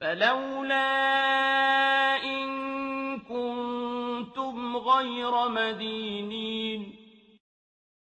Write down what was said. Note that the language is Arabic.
فَلَوْلَا إِن كُنتُمْ غَيْرَ مَدِينِينَ